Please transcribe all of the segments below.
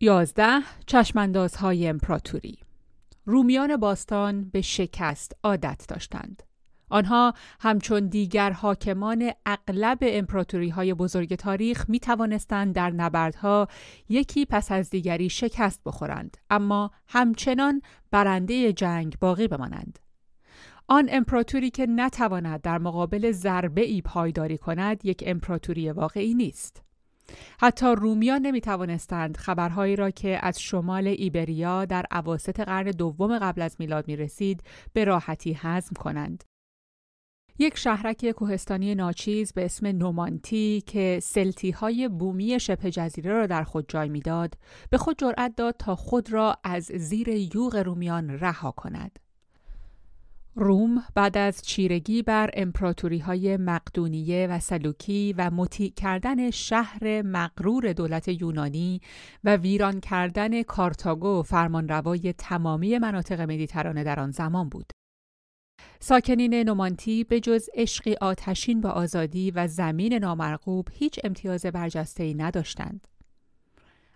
یازده چشماندازهای امپراتوری رومیان باستان به شکست عادت داشتند. آنها همچون دیگر حاکمان اغلب امپراتوری های بزرگ تاریخ می توانستند در نبردها یکی پس از دیگری شکست بخورند اما همچنان برنده جنگ باقی بمانند. آن امپراتوری که نتواند در مقابل ضربه ای پایداری کند یک امپراتوری واقعی نیست. حتی رومیان نمی توانستند خبرهایی را که از شمال ایبریا در عواست قرن دوم قبل از میلاد می رسید به راحتی هضم کنند. یک شهرک کوهستانی ناچیز به اسم نومانتی که سلتی های بومی شبه جزیره را در خود جای می‌داد به خود جرأت داد تا خود را از زیر یوغ رومیان رها کند. روم بعد از چیرگی بر امپراتوری های مقدونیه و سلوکی و مطیع کردن شهر مغرور دولت یونانی و ویران کردن کارتاگو فرمانروای تمامی مناطق مدیترانه در آن زمان بود. ساکنین نومانتی به جز عشقی آتشین با آزادی و زمین نامرغوب هیچ امتیاز برجسته نداشتند.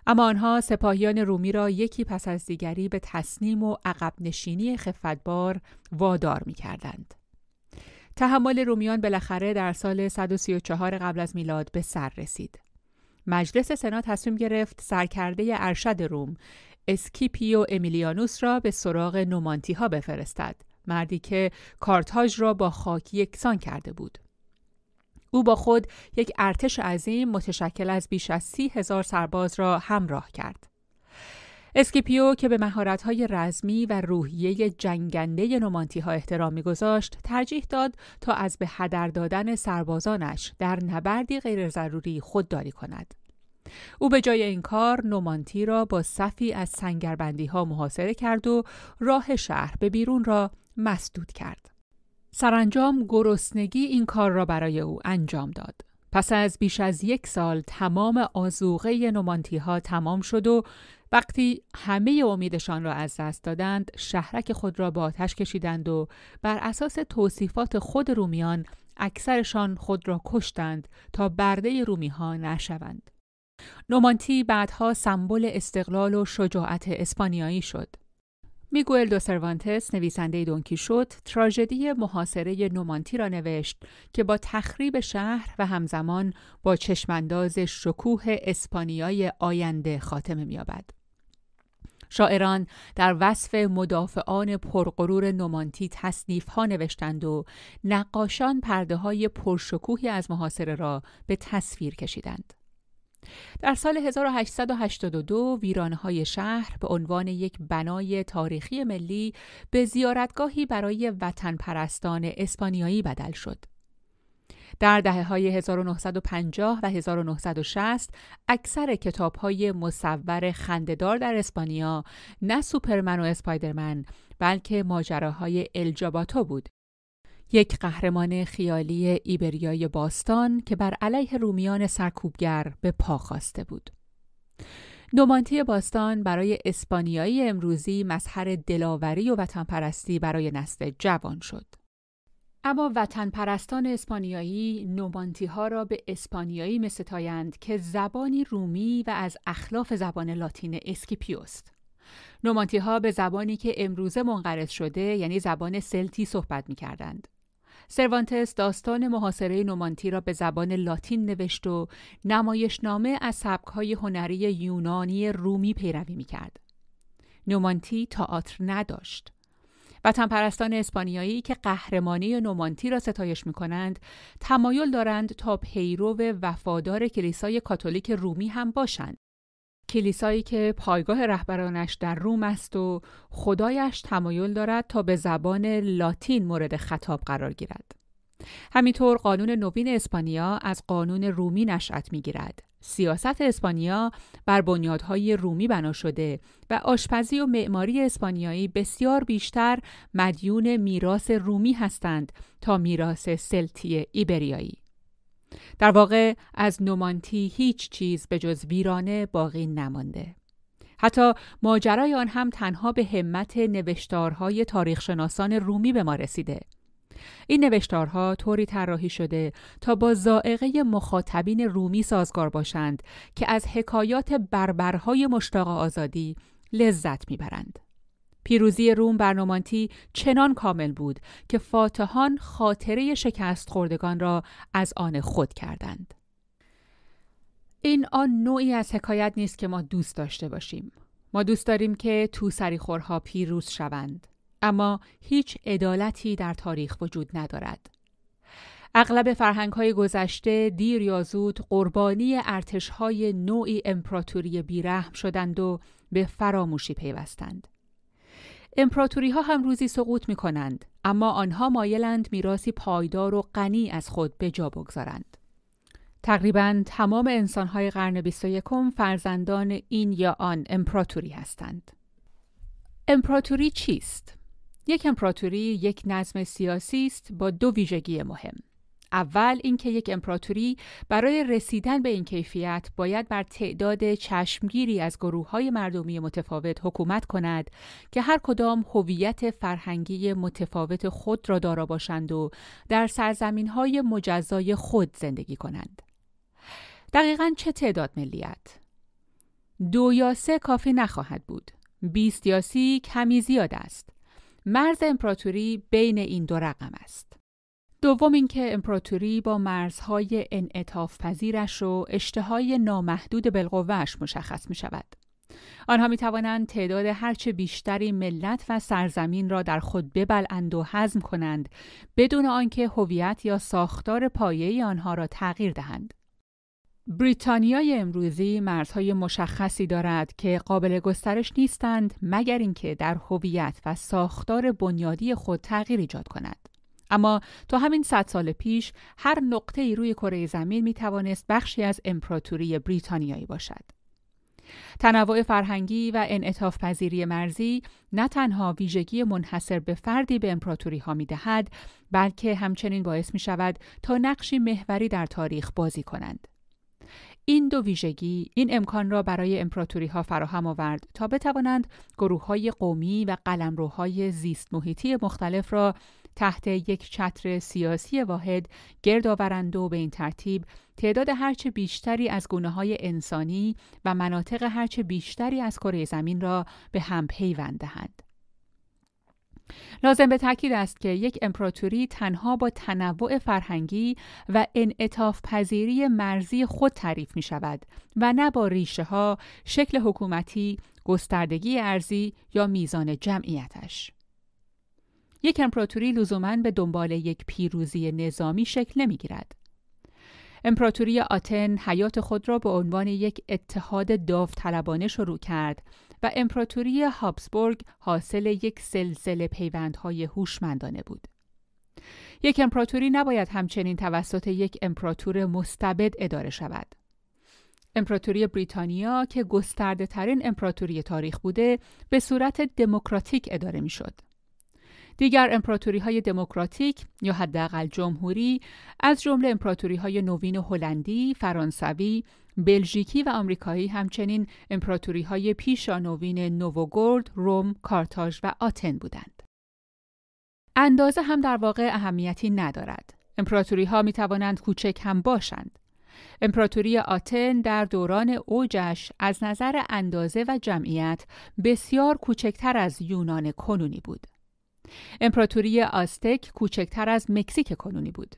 اما آنها سپاهیان رومی را یکی پس از دیگری به تصنیم و عقب نشینی خفتبار وادار می کردند. تحمل رومیان بالاخره در سال 134 قبل از میلاد به سر رسید. مجلس سنا تصمیم گرفت سرکرده ارشد روم اسکیپیو امیلیانوس را به سراغ نومانتی ها بفرستد مردی که کارتاژ را با خاک یکسان کرده بود او با خود یک ارتش عظیم متشکل از بیش از سی هزار سرباز را همراه کرد. اسکیپیو که به مهارت‌های رزمی و روحیه جنگنده نومانتی ها احترام میگذاشت ترجیح داد تا از به هدر دادن سربازانش در نبردی غیر ضروری خودداری کند. او به جای این کار نومانتی را با صفی از سنگربندی ها محاصره کرد و راه شهر به بیرون را مسدود کرد. سرانجام گرسنگی این کار را برای او انجام داد. پس از بیش از یک سال تمام آزوغه نومانتی ها تمام شد و وقتی همه امیدشان را از دست دادند شهرک خود را با آتش کشیدند و بر اساس توصیفات خود رومیان اکثرشان خود را کشتند تا برده رومی ها نشوند. نومانتی بعدها سمبل استقلال و شجاعت اسپانیایی شد. میگوئل دو سروانتس نویسنده دونکی شد تراژدی محاصره نومانتی را نوشت که با تخریب شهر و همزمان با چشمانداز شکوه اسپانیای آینده خاتمه می‌یابد. شاعران در وصف مدافعان پرغرور نومانتی تصنیف ها نوشتند و نقاشان پرده های پرشکوهی از محاصره را به تصویر کشیدند. در سال 1882 ویرانهای شهر به عنوان یک بنای تاریخی ملی به زیارتگاهی برای وطن پرستان اسپانیایی بدل شد. در دهه های 1950 و 1960 اکثر کتاب های مصور خندهدار در اسپانیا نه سوپرمن و اسپایدرمن بلکه ماجراهای الجاباتو بود یک قهرمان خیالی ایبریای باستان که بر علیه رومیان سرکوبگر به پا خواسته بود. نومانتی باستان برای اسپانیایی امروزی مظهر دلاوری و وطن پرستی برای نسل جوان شد. اما وطن پرستان اسپانیایی نومانتی ها را به اسپانیایی مستایند که زبانی رومی و از اخلاف زبان لاتین اسکیپیوست. نومانتی ها به زبانی که امروزه منقرض شده یعنی زبان سلتی صحبت می کردند. سروانتس داستان محاصره نومانتی را به زبان لاتین نوشت و نمایشنامه از سبکهای هنری یونانی رومی پیروی می‌کرد. نومانتی تئاتر نداشت. وطن پرستان اسپانیایی که قهرمانی نومانتی را ستایش می کنند تمایل دارند تا پیرو وفادار کلیسای کاتولیک رومی هم باشند کلیسایی که پایگاه رهبرانش در روم است و خدایش تمایل دارد تا به زبان لاتین مورد خطاب قرار گیرد. همینطور قانون نوین اسپانیا از قانون رومی نشأت می‌گیرد. سیاست اسپانیا بر بنیادهای رومی بنا شده و آشپزی و معماری اسپانیایی بسیار بیشتر مدیون میراث رومی هستند تا میراث سلتی ایبریایی. در واقع از نومانتی هیچ چیز به جز ویرانه باقی نمانده. حتی ماجرای آن هم تنها به همت نوشتارهای تاریخشناسان رومی به ما رسیده. این نوشتارها طوری طراحی شده تا با زائقه مخاطبین رومی سازگار باشند که از حکایات بربرهای مشتاق آزادی لذت می‌برند. پیروزی روم بر نومانتی چنان کامل بود که فاتحان خاطره شکست خوردگان را از آن خود کردند. این آن نوعی از حکایت نیست که ما دوست داشته باشیم. ما دوست داریم که تو سریخورها پیروز شوند. اما هیچ عدالتی در تاریخ وجود ندارد. اغلب فرهنگ های گذشته دیر یا زود قربانی ارتش های نوعی امپراتوری بیرحم شدند و به فراموشی پیوستند. امپراتوری ها هم روزی سقوط می کنند اما آنها مایلند میراثی پایدار و غنی از خود به جا بگذارند. تقریبا تمام انسانهای قرن 21 فرزندان این یا آن امپراتوری هستند. امپراتوری چیست؟ یک امپراتوری یک نظم سیاسی است با دو ویژگی مهم. اول اینکه یک امپراتوری برای رسیدن به این کیفیت باید بر تعداد چشمگیری از گروه های مردمی متفاوت حکومت کند که هر کدام هویت فرهنگی متفاوت خود را دارا باشند و در سرزمین های مجزای خود زندگی کنند. دقیقا چه تعداد ملیت؟ دو یا سه کافی نخواهد بود. بیست یا سی کمی زیاد است. مرز امپراتوری بین این دو رقم است. دوم اینکه امپراتوری با مرزهای انعطاف پذیرش و اشتهای نامحدود بالقوهش مشخص می شود. آنها می توانند تعداد هرچه بیشتری ملت و سرزمین را در خود ببلند و هضم کنند بدون آنکه هویت یا ساختار پایه آنها را تغییر دهند. بریتانیای امروزی مرزهای مشخصی دارد که قابل گسترش نیستند مگر اینکه در هویت و ساختار بنیادی خود تغییر ایجاد کند. اما تا همین صد سال پیش هر نقطه ای روی کره زمین می توانست بخشی از امپراتوری بریتانیایی باشد. تنوع فرهنگی و انعطاف پذیری مرزی نه تنها ویژگی منحصر به فردی به امپراتوری ها می دهد بلکه همچنین باعث می شود تا نقشی محوری در تاریخ بازی کنند. این دو ویژگی این امکان را برای امپراتوری ها فراهم آورد تا بتوانند گروه های قومی و قلمروهای زیست محیطی مختلف را تحت یک چتر سیاسی واحد گرد آورند و به این ترتیب تعداد هرچه بیشتری از گونه های انسانی و مناطق هرچه بیشتری از کره زمین را به هم پیوند دهند. لازم به تاکید است که یک امپراتوری تنها با تنوع فرهنگی و انعطاف پذیری مرزی خود تعریف می شود و نه با ریشه ها، شکل حکومتی، گستردگی ارزی یا میزان جمعیتش. یک امپراتوری لزوما به دنبال یک پیروزی نظامی شکل نمی گیرد. امپراتوری آتن حیات خود را به عنوان یک اتحاد داوطلبانه شروع کرد و امپراتوری هابسبورگ حاصل یک سلسله پیوندهای هوشمندانه بود. یک امپراتوری نباید همچنین توسط یک امپراتور مستبد اداره شود. امپراتوری بریتانیا که گسترده ترین امپراتوری تاریخ بوده به صورت دموکراتیک اداره می شد. دیگر امپراتوری های دموکراتیک یا حداقل جمهوری از جمله امپراتوری های نوین هلندی، فرانسوی، بلژیکی و آمریکایی همچنین امپراتوری های پیشانوین نووگورد، روم، کارتاژ و آتن بودند. اندازه هم در واقع اهمیتی ندارد. امپراتوری ها می توانند کوچک هم باشند. امپراتوری آتن در دوران اوجش از نظر اندازه و جمعیت بسیار کوچکتر از یونان کنونی بود. امپراتوری آستک کوچکتر از مکزیک کنونی بود.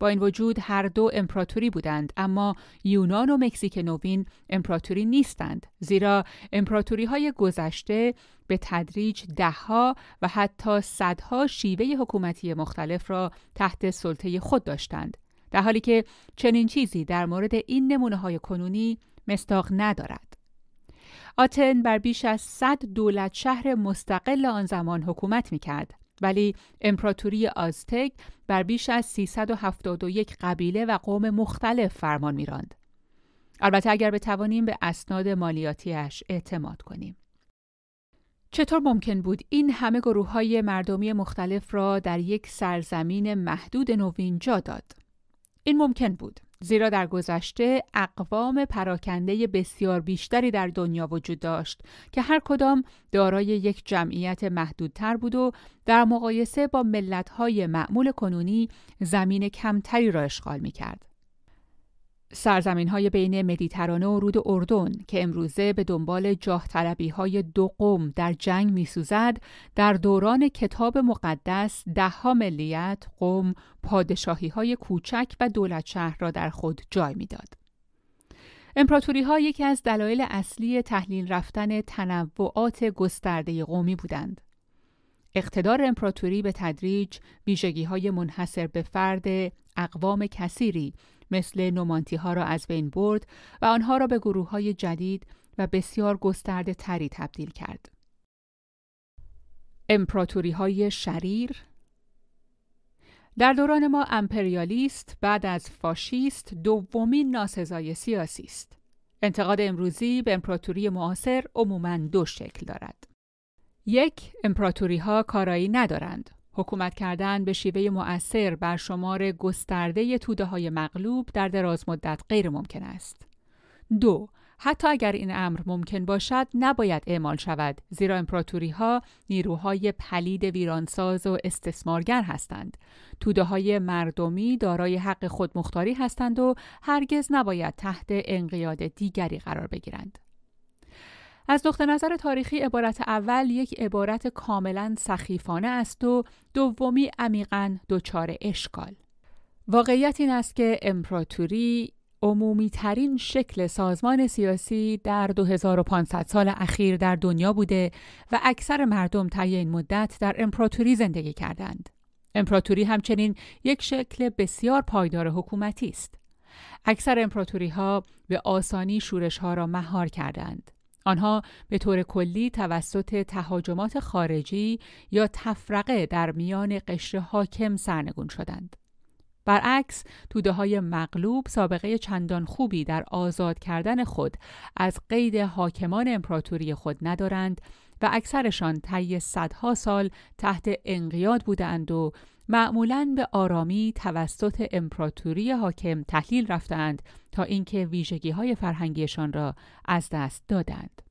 با این وجود هر دو امپراتوری بودند اما یونان و مکزیک نوین امپراتوری نیستند زیرا امپراتوری های گذشته به تدریج دهها و حتی صدها شیوه حکومتی مختلف را تحت سلطه خود داشتند در حالی که چنین چیزی در مورد این نمونه های کنونی مستاق ندارد آتن بر بیش از 100 دولت شهر مستقل آن زمان حکومت می کرد ولی امپراتوری آزتک بر بیش از 371 قبیله و قوم مختلف فرمان میراند. البته اگر بتوانیم به اسناد مالیاتیش اعتماد کنیم. چطور ممکن بود این همه گروه های مردمی مختلف را در یک سرزمین محدود نوین جا داد؟ این ممکن بود زیرا در گذشته اقوام پراکنده بسیار بیشتری در دنیا وجود داشت که هر کدام دارای یک جمعیت محدودتر بود و در مقایسه با ملت‌های معمول کنونی زمین کمتری را اشغال می کرد. سرزمین های بین مدیترانه و رود اردن که امروزه به دنبال جاه طلبی های دو قوم در جنگ می سوزد در دوران کتاب مقدس دهها ملیت، قوم، پادشاهی های کوچک و دولت شهر را در خود جای می‌داد. امپراتوری ها یکی از دلایل اصلی تحلیل رفتن تنوعات گسترده قومی بودند. اقتدار امپراتوری به تدریج ویژگی های منحصر به فرد اقوام کثیری مثل نومانتی ها را از بین برد و آنها را به گروه های جدید و بسیار گسترده تری تبدیل کرد. امپراتوری های شریر در دوران ما امپریالیست بعد از فاشیست دومین ناسزای سیاسی است. انتقاد امروزی به امپراتوری معاصر عموماً دو شکل دارد. یک، امپراتوری ها کارایی ندارند. حکومت کردن به شیوه مؤثر بر شمار گسترده توده های مغلوب در دراز مدت غیر ممکن است. دو، حتی اگر این امر ممکن باشد نباید اعمال شود زیرا امپراتوری ها نیروهای پلید ویرانساز و استثمارگر هستند توده های مردمی دارای حق خودمختاری هستند و هرگز نباید تحت انقیاد دیگری قرار بگیرند از نقطه نظر تاریخی عبارت اول یک عبارت کاملا سخیفانه است و دومی عمیقا دچار اشکال. واقعیت این است که امپراتوری عمومی ترین شکل سازمان سیاسی در 2500 سال اخیر در دنیا بوده و اکثر مردم طی این مدت در امپراتوری زندگی کردند. امپراتوری همچنین یک شکل بسیار پایدار حکومتی است. اکثر امپراتوری ها به آسانی شورش ها را مهار کردند. آنها به طور کلی توسط تهاجمات خارجی یا تفرقه در میان قشر حاکم سرنگون شدند. برعکس توده های مغلوب سابقه چندان خوبی در آزاد کردن خود از قید حاکمان امپراتوری خود ندارند و اکثرشان طی صدها سال تحت انقیاد بودند و معمولا به آرامی توسط امپراتوری حاکم تحلیل رفتند تا اینکه ویژگی های فرهنگیشان را از دست دادند.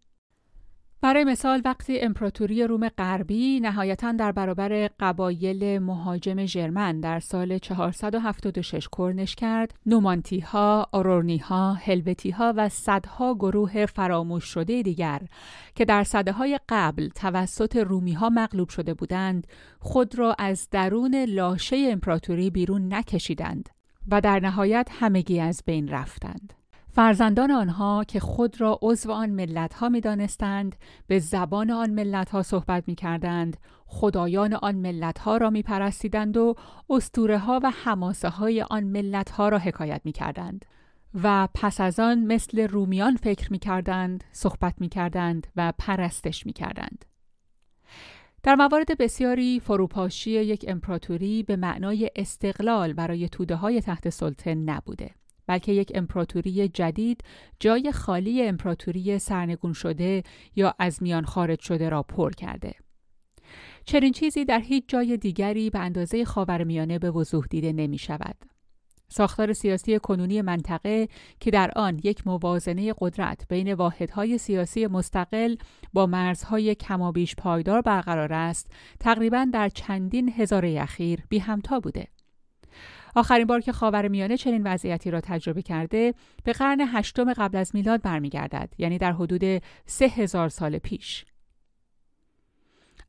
برای مثال وقتی امپراتوری روم غربی نهایتا در برابر قبایل مهاجم ژرمن در سال 476 کرنش کرد، نومانتی ها، آرورنی ها، هلوتی ها و صدها گروه فراموش شده دیگر که در صده های قبل توسط رومی ها مغلوب شده بودند، خود را از درون لاشه امپراتوری بیرون نکشیدند و در نهایت همگی از بین رفتند. فرزندان آنها که خود را عضو آن ملت ها می دانستند به زبان آن ملت ها صحبت می کردند خدایان آن ملت ها را می پرستیدند و استوره ها و حماسه های آن ملت ها را حکایت می کردند و پس از آن مثل رومیان فکر می کردند صحبت می کردند و پرستش می کردند در موارد بسیاری فروپاشی یک امپراتوری به معنای استقلال برای توده های تحت سلطه نبوده. بلکه یک امپراتوری جدید جای خالی امپراتوری سرنگون شده یا از میان خارج شده را پر کرده. چنین چیزی در هیچ جای دیگری به اندازه خاورمیانه به وضوح دیده نمی شود. ساختار سیاسی کنونی منطقه که در آن یک موازنه قدرت بین واحدهای سیاسی مستقل با مرزهای کمابیش پایدار برقرار است تقریبا در چندین هزاره اخیر بی همتا بوده آخرین بار که خاورمیانه چنین وضعیتی را تجربه کرده به قرن هشتم قبل از میلاد برمیگردد یعنی در حدود سه هزار سال پیش.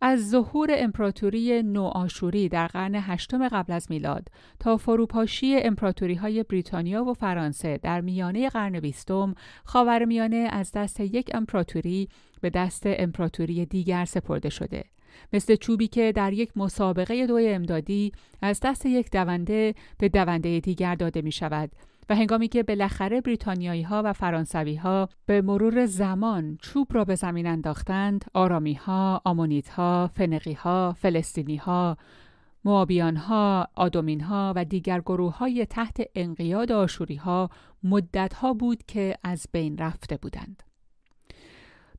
از ظهور امپراتوری نوآشوری در قرن هشتم قبل از میلاد تا فروپاشی امپراتوری های بریتانیا و فرانسه در میانه قرن بیستم خاورمیانه از دست یک امپراتوری به دست امپراتوری دیگر سپرده شده. مثل چوبی که در یک مسابقه دوی امدادی از دست یک دونده به دونده دیگر داده می شود و هنگامی که بالاخره بریتانیایی ها و فرانسوی ها به مرور زمان چوب را به زمین انداختند آرامی ها، آمونیت ها، فنقی ها، فلسطینی ها، موابیان ها، آدومین ها و دیگر گروه های تحت انقیاد آشوری ها مدت ها بود که از بین رفته بودند.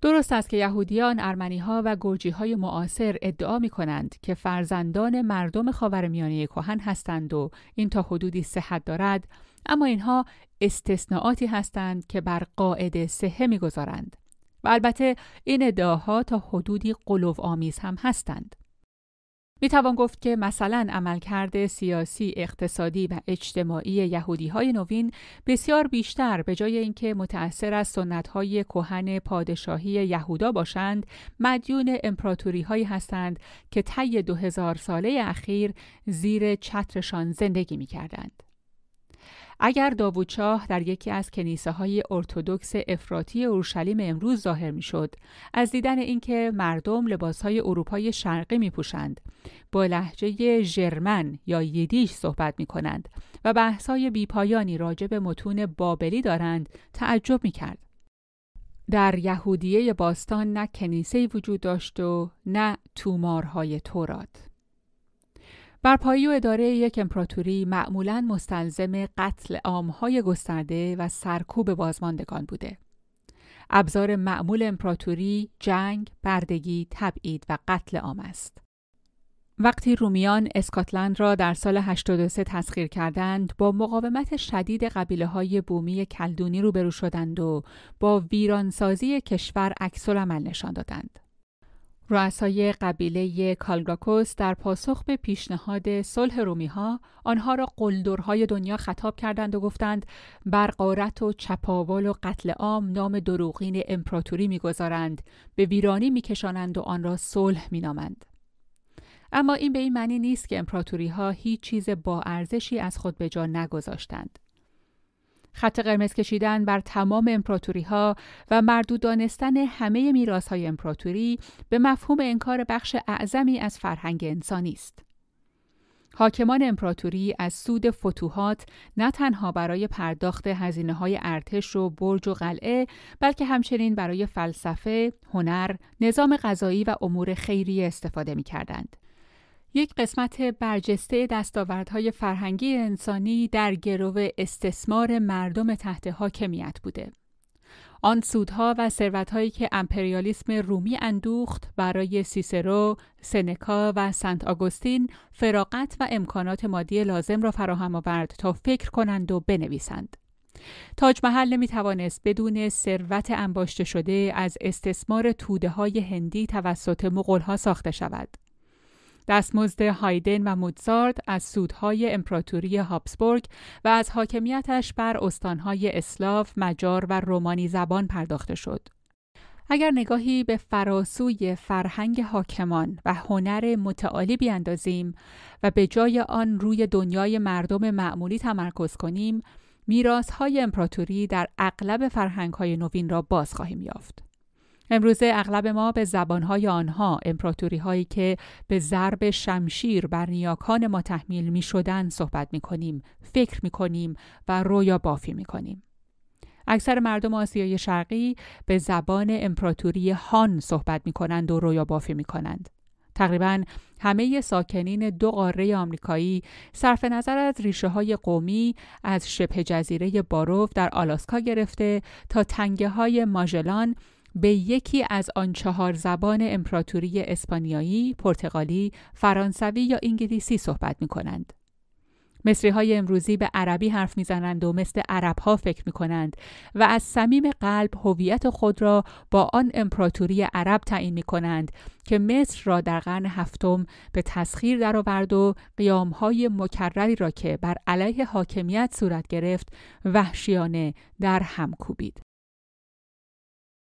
درست است که یهودیان، ارمنی ها و گرجی های معاصر ادعا می کنند که فرزندان مردم خاورمیانه کهن هستند و این تا حدودی صحت دارد اما اینها استثناءاتی هستند که بر قاعده صحه می‌گذارند. و البته این ادعاها تا حدودی قلوب آمیز هم هستند. می توان گفت که مثلا عملکرد سیاسی، اقتصادی و اجتماعی یهودی های نوین بسیار بیشتر به جای اینکه متأثر از سنت های کهن پادشاهی یهودا باشند، مدیون امپراتوری هایی هستند که طی دو هزار ساله اخیر زیر چترشان زندگی می کردند. اگر داوودشاه در یکی از کنیسه های ارتودکس افراطی اورشلیم امروز ظاهر می شد، از دیدن اینکه مردم لباس های اروپای شرقی می پوشند، با لحجه ژرمن یا یدیش صحبت می کنند و بحثای بیپایانی راجع به متون بابلی دارند، تعجب می کرد. در یهودیه باستان نه کنیسه وجود داشت و نه تومارهای تورات. برپایی و اداره یک امپراتوری معمولا مستلزم قتل عامهای گسترده و سرکوب بازماندگان بوده. ابزار معمول امپراتوری جنگ، بردگی، تبعید و قتل عام است. وقتی رومیان اسکاتلند را در سال 83 تسخیر کردند با مقاومت شدید قبیله های بومی کلدونی روبرو شدند و با ویرانسازی کشور عکس عمل نشان دادند. رؤسای قبیله کالگاکوس در پاسخ به پیشنهاد صلح رومی ها آنها را قلدرهای دنیا خطاب کردند و گفتند بر و چپاول و قتل عام نام دروغین امپراتوری می‌گذارند به ویرانی میکشانند و آن را صلح مینامند. اما این به این معنی نیست که امپراتوری ها هیچ چیز با ارزشی از خود به جا نگذاشتند. خط قرمز کشیدن بر تمام امپراتوری ها و مردود دانستن همه میراث های امپراتوری به مفهوم انکار بخش اعظمی از فرهنگ انسانی است. حاکمان امپراتوری از سود فتوحات نه تنها برای پرداخت هزینه های ارتش و برج و قلعه بلکه همچنین برای فلسفه، هنر، نظام غذایی و امور خیریه استفاده می کردند. یک قسمت برجسته دستاوردهای فرهنگی انسانی در گرو استثمار مردم تحت حاکمیت بوده. آن سودها و ثروتهایی که امپریالیسم رومی اندوخت برای سیسرو، سنکا و سنت آگوستین فراغت و امکانات مادی لازم را فراهم آورد تا فکر کنند و بنویسند. تاج محل نمی توانست بدون ثروت انباشته شده از استثمار توده های هندی توسط مغول ساخته شود. دستمزد هایدن و موتزارد از سودهای امپراتوری هابسبورگ و از حاکمیتش بر استانهای اسلاف، مجار و رومانی زبان پرداخته شد. اگر نگاهی به فراسوی فرهنگ حاکمان و هنر متعالی بیاندازیم و به جای آن روی دنیای مردم معمولی تمرکز کنیم، میراث های امپراتوری در اغلب فرهنگ های نوین را باز خواهیم یافت. امروزه اغلب ما به زبانهای آنها امپراتوری هایی که به ضرب شمشیر بر نیاکان ما تحمیل می شدن صحبت می کنیم، فکر می کنیم و رویا بافی می کنیم. اکثر مردم آسیای شرقی به زبان امپراتوری هان صحبت می کنند و رویا بافی می کنند. تقریبا همه ساکنین دو قاره آمریکایی صرف نظر از ریشه های قومی از شبه جزیره باروف در آلاسکا گرفته تا تنگه های ماژلان به یکی از آن چهار زبان امپراتوری اسپانیایی، پرتغالی، فرانسوی یا انگلیسی صحبت می کنند. مصری های امروزی به عربی حرف می‌زنند و مثل عرب ها فکر می کنند و از صمیم قلب هویت خود را با آن امپراتوری عرب تعیین می کنند که مصر را در قرن هفتم به تسخیر درآورد و قیام های مکرری را که بر علیه حاکمیت صورت گرفت وحشیانه در هم کوبید.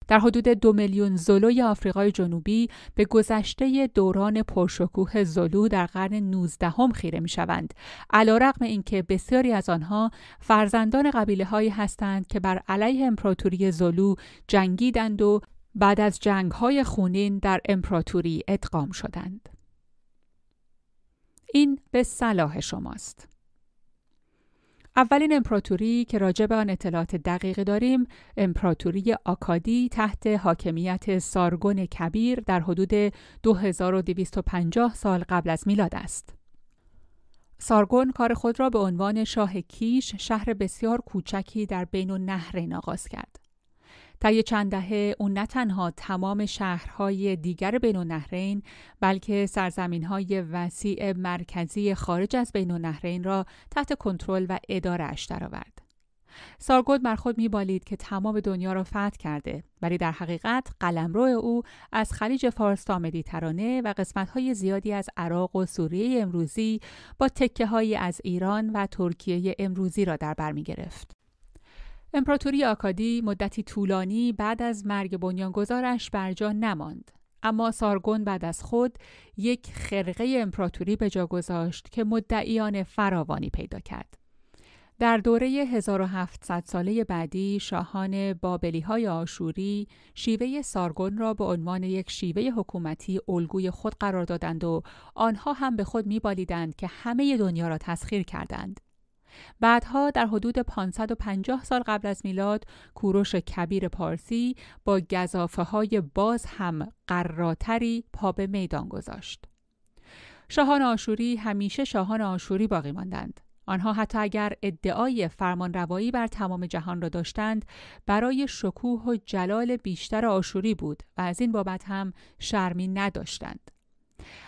در حدود دو میلیون زولوی آفریقای جنوبی به گذشته دوران پرشکوه زولو در قرن 19 هم خیره می شوند. علا رقم اینکه بسیاری از آنها فرزندان قبیله هایی هستند که بر علیه امپراتوری زولو جنگیدند و بعد از جنگ های خونین در امپراتوری ادغام شدند. این به صلاح شماست. اولین امپراتوری که راجع به آن اطلاعات دقیقی داریم امپراتوری آکادی تحت حاکمیت سارگون کبیر در حدود 2250 سال قبل از میلاد است. سارگون کار خود را به عنوان شاه کیش شهر بسیار کوچکی در بین و نهر آغاز کرد. طی چند دهه او نه تنها تمام شهرهای دیگر بین النهرین بلکه سرزمینهای وسیع مرکزی خارج از بین النهرین را تحت کنترل و ادارهش درآورد. سارگود بر خود میبالید که تمام دنیا را فتح کرده ولی در حقیقت قلمرو او از خلیج فارس تا مدیترانه و قسمتهای زیادی از عراق و سوریه امروزی با تکه هایی از ایران و ترکیه امروزی را در بر می گرفت. امپراتوری آکادی مدتی طولانی بعد از مرگ بنیانگذارش بر جا نماند اما سارگون بعد از خود یک خرقه امپراتوری به جا گذاشت که مدعیان فراوانی پیدا کرد در دوره 1700 ساله بعدی شاهان بابلی های آشوری شیوه سارگون را به عنوان یک شیوه حکومتی الگوی خود قرار دادند و آنها هم به خود میبالیدند که همه دنیا را تسخیر کردند. بعدها در حدود 550 سال قبل از میلاد کوروش کبیر پارسی با گذافه های باز هم قراتری پا به میدان گذاشت. شاهان آشوری همیشه شاهان آشوری باقی ماندند. آنها حتی اگر ادعای فرمانروایی بر تمام جهان را داشتند برای شکوه و جلال بیشتر آشوری بود و از این بابت هم شرمی نداشتند.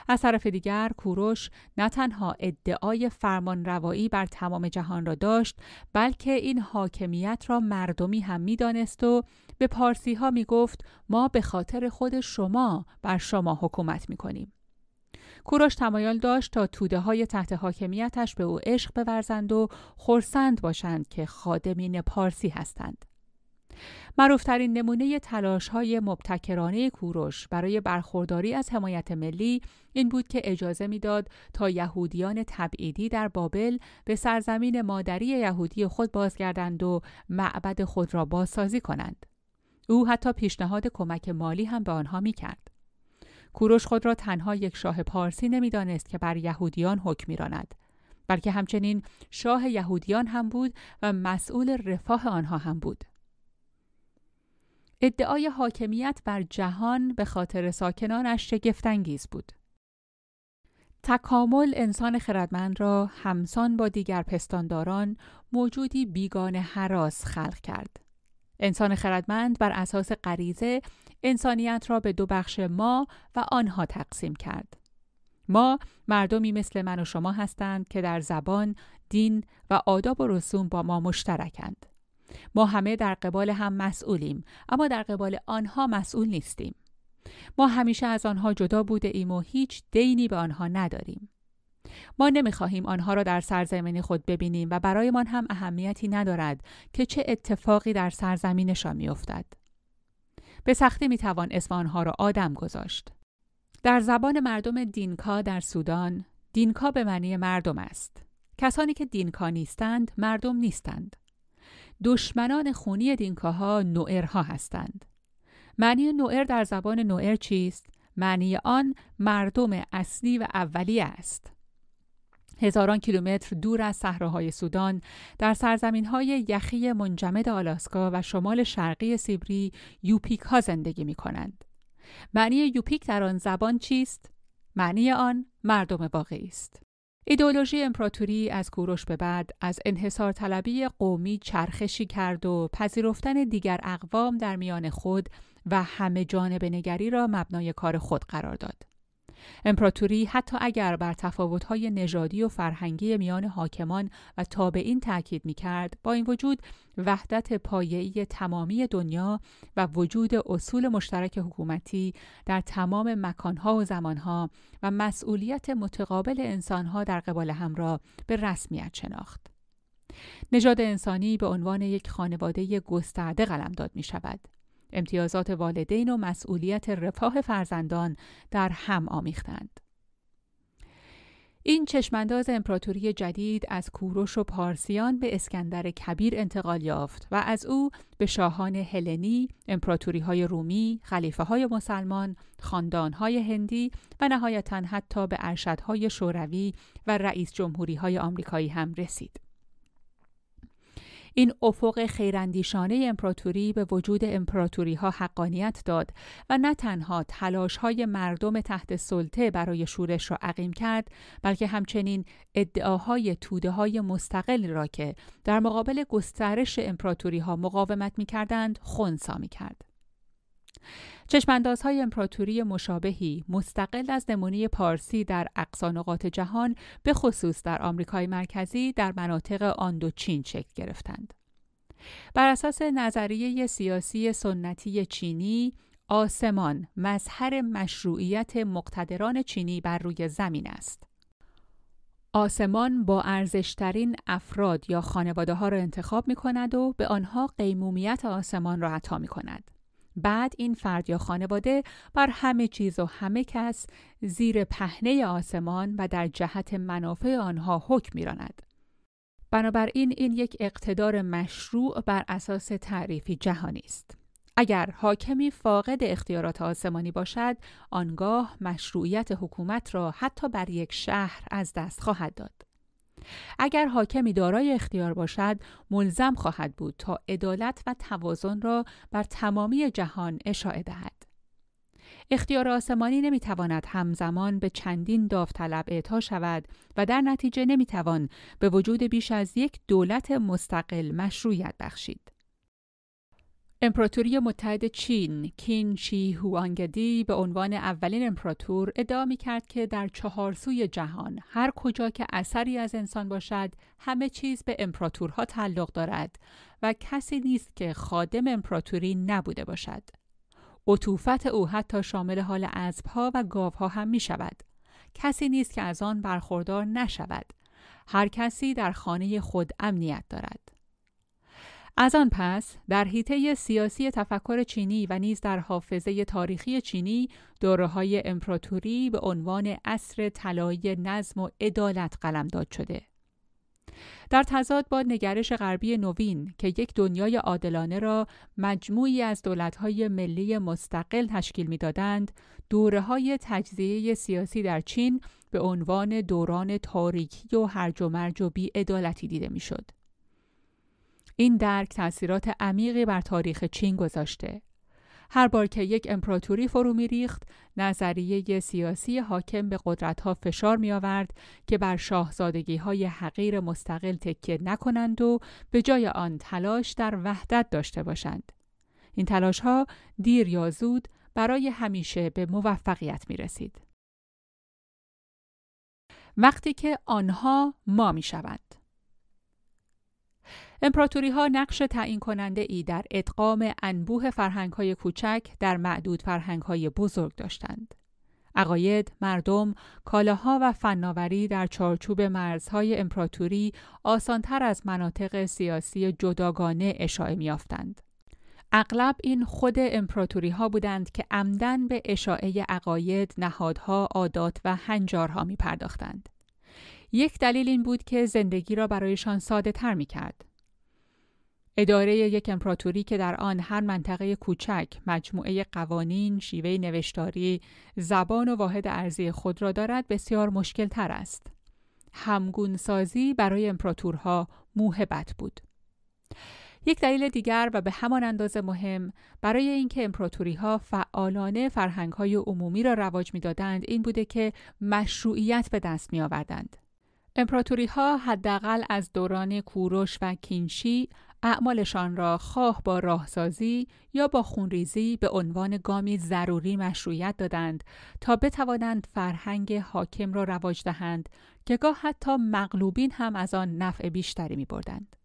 از طرف دیگر کوروش نه تنها ادعای فرمانروایی بر تمام جهان را داشت بلکه این حاکمیت را مردمی هم می‌دانست و به پارسی ها می گفت ما به خاطر خود شما بر شما حکومت می کنیم. کوروش تمایل داشت تا توده های تحت حاکمیتش به او عشق بورزند و خورسند باشند که خادمین پارسی هستند. معروفترین نمونه تلاش های مبتکرانه کوروش برای برخورداری از حمایت ملی این بود که اجازه می‌داد تا یهودیان تبعیدی در بابل به سرزمین مادری یهودی خود بازگردند و معبد خود را بازسازی کنند. او حتی پیشنهاد کمک مالی هم به آنها می کرد. کوروش خود را تنها یک شاه پارسی نمی‌دانست که بر یهودیان حکم میراند بلکه همچنین شاه یهودیان هم بود و مسئول رفاه آنها هم بود ادعای حاکمیت بر جهان به خاطر ساکنانش شگفتانگیز بود تکامل انسان خردمند را همسان با دیگر پستانداران موجودی بیگان حراس خلق کرد انسان خردمند بر اساس غریزه انسانیت را به دو بخش ما و آنها تقسیم کرد. ما مردمی مثل من و شما هستند که در زبان، دین و آداب و رسوم با ما مشترکند. ما همه در قبال هم مسئولیم اما در قبال آنها مسئول نیستیم. ما همیشه از آنها جدا بوده ایم و هیچ دینی به آنها نداریم. ما نمی‌خواهیم آنها را در سرزمین خود ببینیم و برایمان هم اهمیتی ندارد که چه اتفاقی در سرزمینشان میافتد. به سختی می‌توان اسم آنها را آدم گذاشت. در زبان مردم دینکا در سودان، دینکا به معنی مردم است. کسانی که دینکا نیستند، مردم نیستند. دشمنان خونی دینکاها نوئرها هستند. معنی نوئر در زبان نوئر چیست؟ معنی آن مردم اصلی و اولیه است. هزاران کیلومتر دور از صحراهای سودان در سرزمین های یخی منجمد آلاسکا و شمال شرقی سیبری یوپیک ها زندگی می کنند. معنی یوپیک در آن زبان چیست؟ معنی آن مردم واقعی است. ایدولوژی امپراتوری از کوروش به بعد از انحصار طلبی قومی چرخشی کرد و پذیرفتن دیگر اقوام در میان خود و همه جانب نگری را مبنای کار خود قرار داد. امپراتوری حتی اگر بر تفاوت‌های نژادی و فرهنگی میان حاکمان و تابعین تاکید می‌کرد با این وجود وحدت پایه‌ای تمامی دنیا و وجود اصول مشترک حکومتی در تمام مکانها و زمانها و مسئولیت متقابل انسانها در قبال هم را به رسمیت شناخت. نژاد انسانی به عنوان یک خانواده گسترده قلمداد می شود. امتیازات والدین و مسئولیت رفاه فرزندان در هم آمیختند. این چشمانداز امپراتوری جدید از کوروش و پارسیان به اسکندر کبیر انتقال یافت و از او به شاهان هلنی، امپراتوری های رومی، خلیفه های مسلمان، خاندان های هندی و نهایتا حتی به ارشدهای شوروی و رئیس جمهوری های آمریکایی هم رسید. این افق خیراندیشانه امپراتوری به وجود امپراتوری ها حقانیت داد و نه تنها تلاش های مردم تحت سلطه برای شورش را عقیم کرد بلکه همچنین ادعاهای توده های مستقل را که در مقابل گسترش امپراتوری ها مقاومت می کردند خونسا می کرد. چشماندازهای امپراتوری مشابهی مستقل از نمونه پارسی در اقصا جهان به خصوص در آمریکای مرکزی در مناطق آندوچین شکل گرفتند. بر اساس نظریه سیاسی سنتی چینی، آسمان مظهر مشروعیت مقتدران چینی بر روی زمین است. آسمان با ارزشترین افراد یا خانواده ها را انتخاب می کند و به آنها قیمومیت آسمان را عطا می کند. بعد این فرد یا خانواده بر همه چیز و همه کس زیر پهنه آسمان و در جهت منافع آنها حکم میراند. بنابراین این یک اقتدار مشروع بر اساس تعریفی جهانی است. اگر حاکمی فاقد اختیارات آسمانی باشد، آنگاه مشروعیت حکومت را حتی بر یک شهر از دست خواهد داد. اگر حاکمی دارای اختیار باشد ملزم خواهد بود تا عدالت و توازن را بر تمامی جهان اشاعه دهد. اختیار آسمانی نمی‌تواند همزمان به چندین داوطلب اعطا شود و در نتیجه نمی‌توان به وجود بیش از یک دولت مستقل مشروعیت بخشید. امپراتوری متحد چین کین شی هوانگدی به عنوان اولین امپراتور ادعا می کرد که در چهار سوی جهان هر کجا که اثری از انسان باشد همه چیز به امپراتورها تعلق دارد و کسی نیست که خادم امپراتوری نبوده باشد. عطوفت او حتی شامل حال اسبها و گاوها هم می شود. کسی نیست که از آن برخوردار نشود. هر کسی در خانه خود امنیت دارد. از آن پس در حیطه سیاسی تفکر چینی و نیز در حافظه تاریخی چینی دوره های امپراتوری به عنوان عصر طلایی نظم و عدالت قلمداد شده. در تضاد با نگرش غربی نوین که یک دنیای عادلانه را مجموعی از دولت‌های ملی مستقل تشکیل می‌دادند، دوره های تجزیه سیاسی در چین به عنوان دوران تاریکی و هرج و مرج و بی‌عدالتی دیده می‌شد. این درک تاثیرات عمیقی بر تاریخ چین گذاشته. هر بار که یک امپراتوری فرو میریخت، نظریه سیاسی حاکم به قدرتها فشار می آورد که بر شاهزادگی های حقیر مستقل تکیه نکنند و به جای آن تلاش در وحدت داشته باشند. این تلاش ها دیر یا زود برای همیشه به موفقیت می رسید. وقتی که آنها ما می شوند. امپراتوری ها نقش تعیین کننده ای در ادغام انبوه فرهنگ های کوچک در معدود فرهنگ های بزرگ داشتند. عقاید، مردم، کالاها و فناوری در چارچوب مرزهای امپراتوری آسانتر از مناطق سیاسی جداگانه اشاعه میافتند. اغلب این خود امپراتوری ها بودند که عمدن به اشاعه عقاید، نهادها، عادات و هنجارها می پرداختند. یک دلیل این بود که زندگی را برایشان ساده تر می کرد. اداره یک امپراتوری که در آن هر منطقه کوچک مجموعه قوانین، شیوه نوشتاری، زبان و واحد ارزی خود را دارد بسیار مشکل تر است. همگون سازی برای امپراتورها موهبت بود. یک دلیل دیگر و به همان اندازه مهم برای اینکه امپراتوری ها فعالانه فرهنگ های عمومی را رواج می‌دادند این بوده که مشروعیت به دست می آوردند. امپراتوری ها حداقل از دوران کوروش و کینشی اعمالشان را خواه با راهسازی یا با خونریزی به عنوان گامی ضروری مشروعیت دادند تا بتوانند فرهنگ حاکم را رواج دهند که گاه حتی مغلوبین هم از آن نفع بیشتری می بردند.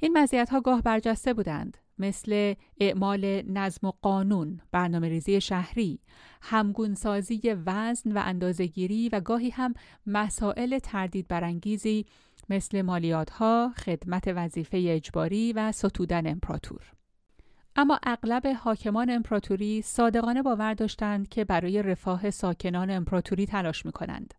این مزیت ها گاه برجسته بودند مثل اعمال نظم و قانون، برنامه ریزی شهری، همگونسازی وزن و اندازهگیری و گاهی هم مسائل تردید برانگیزی مثل مالیات ها، خدمت وظیفه اجباری و ستودن امپراتور. اما اغلب حاکمان امپراتوری صادقانه باور داشتند که برای رفاه ساکنان امپراتوری تلاش می کنند.